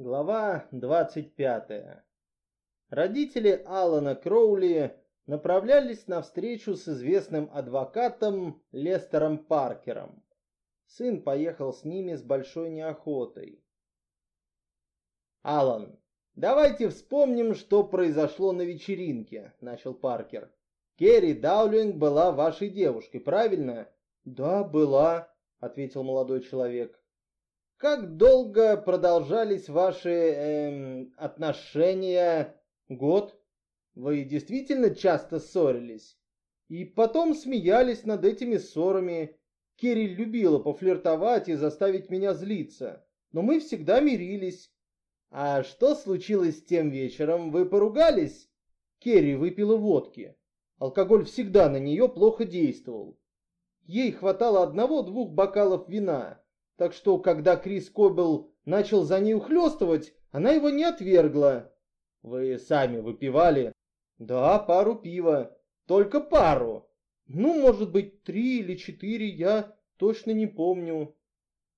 Глава 25. Родители Алана Кроули направлялись на встречу с известным адвокатом Лестером Паркером. Сын поехал с ними с большой неохотой. «Алан, давайте вспомним, что произошло на вечеринке», — начал Паркер. «Керри Даулинг была вашей девушкой, правильно?» «Да, была», — ответил молодой человек. Как долго продолжались ваши эм, отношения? Год? Вы действительно часто ссорились? И потом смеялись над этими ссорами. Керри любила пофлиртовать и заставить меня злиться, но мы всегда мирились. А что случилось тем вечером? Вы поругались? Керри выпила водки. Алкоголь всегда на нее плохо действовал. Ей хватало одного-двух бокалов вина, так что, когда Крис Кобел начал за ней ухлёстывать, она его не отвергла. Вы сами выпивали? Да, пару пива. Только пару. Ну, может быть, три или четыре, я точно не помню.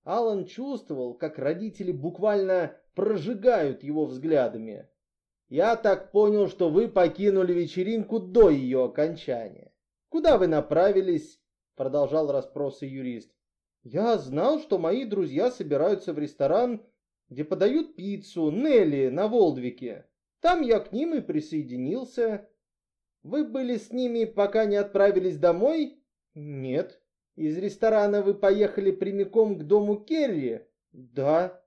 Алан чувствовал, как родители буквально прожигают его взглядами. Я так понял, что вы покинули вечеринку до ее окончания. Куда вы направились? Продолжал расспросы юрист. Я знал, что мои друзья собираются в ресторан, где подают пиццу, Нелли, на Волдвике. Там я к ним и присоединился. Вы были с ними, пока не отправились домой? Нет. Из ресторана вы поехали прямиком к дому Керри? Да.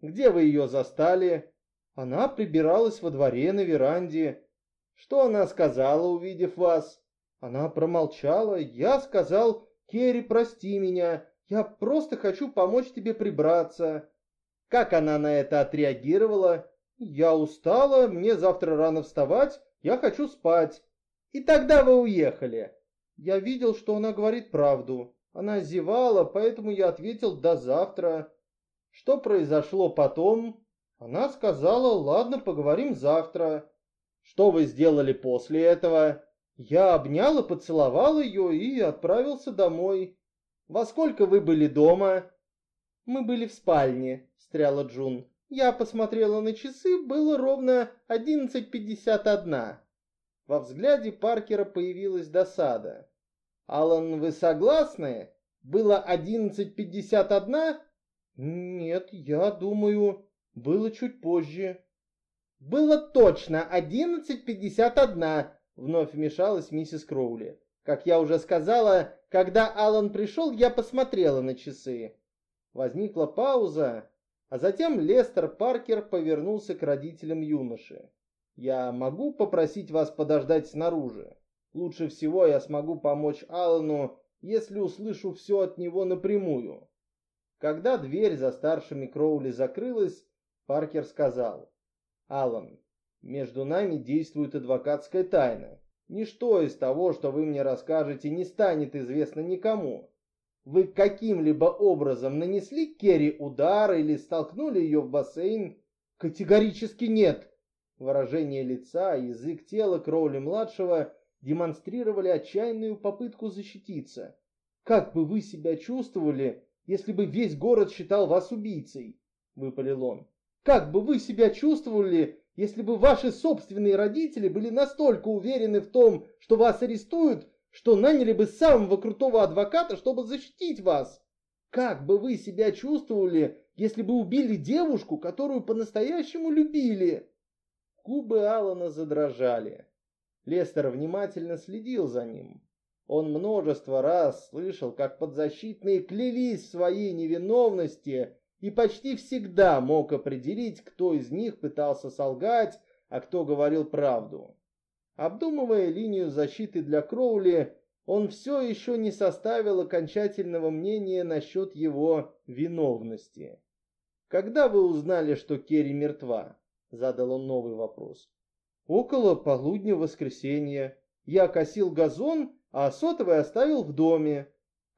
Где вы ее застали? Она прибиралась во дворе на веранде. Что она сказала, увидев вас? Она промолчала. Я сказал, Керри, прости меня. Я просто хочу помочь тебе прибраться. Как она на это отреагировала? Я устала, мне завтра рано вставать, я хочу спать. И тогда вы уехали. Я видел, что она говорит правду. Она зевала, поэтому я ответил «до завтра». Что произошло потом? Она сказала «ладно, поговорим завтра». Что вы сделали после этого? Я обнял и поцеловал ее и отправился домой. Во сколько вы были дома? Мы были в спальне, встряла Джун. Я посмотрела на часы, было ровно 11.51. Во взгляде Паркера появилась досада. «Алан, вы согласны? Было 11.51?» «Нет, я думаю, было чуть позже». «Было точно 11.51», — вновь вмешалась миссис Кроули. Как я уже сказала, когда Алан пришел, я посмотрела на часы. Возникла пауза, а затем Лестер Паркер повернулся к родителям юноши. «Я могу попросить вас подождать снаружи? Лучше всего я смогу помочь Алану, если услышу все от него напрямую». Когда дверь за старшими Кроули закрылась, Паркер сказал, «Алан, между нами действует адвокатская тайна. Ничто из того, что вы мне расскажете, не станет известно никому. Вы каким-либо образом нанесли Керри удар или столкнули ее в бассейн? Категорически нет. Выражение лица язык тела Кроули-младшего демонстрировали отчаянную попытку защититься. Как бы вы себя чувствовали, если бы весь город считал вас убийцей? Выпалил он. Как бы вы себя чувствовали, если бы ваши собственные родители были настолько уверены в том, что вас арестуют, что наняли бы самого крутого адвоката, чтобы защитить вас. Как бы вы себя чувствовали, если бы убили девушку, которую по-настоящему любили? Губы Алана задрожали. Лестер внимательно следил за ним. Он множество раз слышал, как подзащитные клялись в своей невиновности и почти всегда мог определить, кто из них пытался солгать, а кто говорил правду. Обдумывая линию защиты для Кроули, он все еще не составил окончательного мнения насчет его виновности. «Когда вы узнали, что Керри мертва?» — задал он новый вопрос. «Около полудня воскресенья. Я косил газон, а сотовый оставил в доме.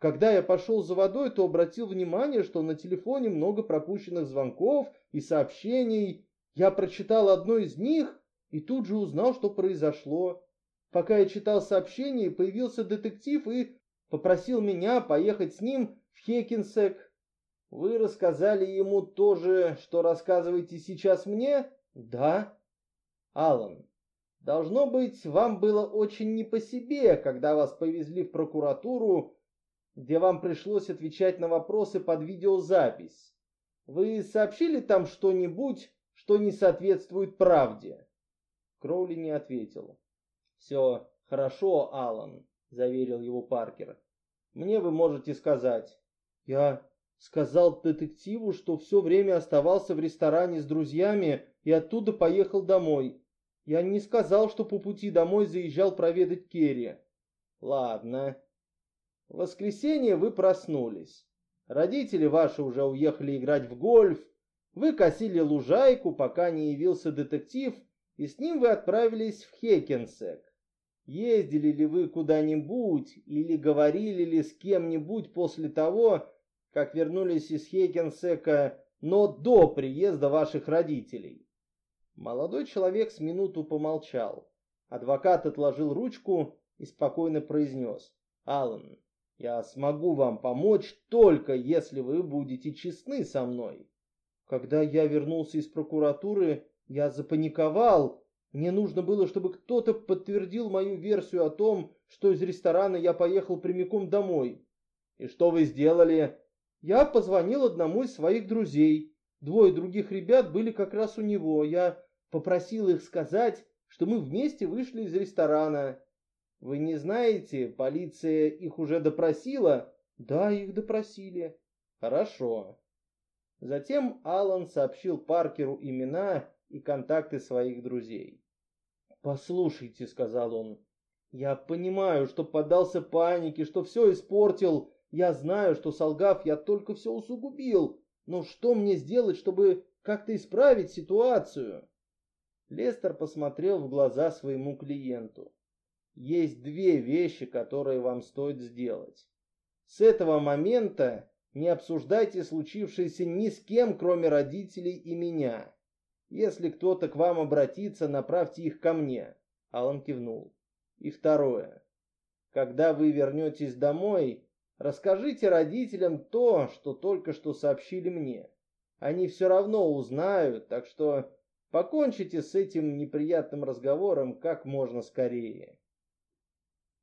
Когда я пошел за водой, то обратил внимание, что на телефоне много пропущенных звонков и сообщений. Я прочитал одно из них и тут же узнал, что произошло. Пока я читал сообщение, появился детектив и попросил меня поехать с ним в Хекинсек. Вы рассказали ему то же, что рассказываете сейчас мне? Да. Алан, должно быть, вам было очень не по себе, когда вас повезли в прокуратуру, где вам пришлось отвечать на вопросы под видеозапись. Вы сообщили там что-нибудь, что не соответствует правде? Кроули не ответил. Все хорошо, Алан, заверил его Паркер. Мне вы можете сказать. Я сказал детективу, что все время оставался в ресторане с друзьями и оттуда поехал домой. Я не сказал, что по пути домой заезжал проведать Керри. Ладно. В воскресенье вы проснулись. Родители ваши уже уехали играть в гольф. Вы косили лужайку, пока не явился детектив, и с ним вы отправились в Хекенсек. Ездили ли вы куда-нибудь или говорили ли с кем-нибудь после того, как вернулись из Хекенсека, но до приезда ваших родителей? Молодой человек с минуту помолчал. Адвокат отложил ручку и спокойно произнес. «Аллан, я смогу вам помочь только если вы будете честны со мной». Когда я вернулся из прокуратуры, я запаниковал мне нужно было, чтобы кто-то подтвердил мою версию о том, что из ресторана я поехал прямиком домой. И что вы сделали? Я позвонил одному из своих друзей. Двое других ребят были как раз у него. Я попросил их сказать, что мы вместе вышли из ресторана. Вы не знаете, полиция их уже допросила? Да, их допросили. Хорошо. Затем Алан сообщил Паркеру имена и контакты своих друзей. «Послушайте», — сказал он, — «я понимаю, что поддался панике, что все испортил. Я знаю, что солгав, я только все усугубил. Но что мне сделать, чтобы как-то исправить ситуацию?» Лестер посмотрел в глаза своему клиенту. «Есть две вещи, которые вам стоит сделать. С этого момента не обсуждайте случившееся ни с кем, кроме родителей и меня. Если кто-то к вам обратится, направьте их ко мне. Алан кивнул. И второе. Когда вы вернетесь домой, расскажите родителям то, что только что сообщили мне. Они все равно узнают, так что покончите с этим неприятным разговором как можно скорее.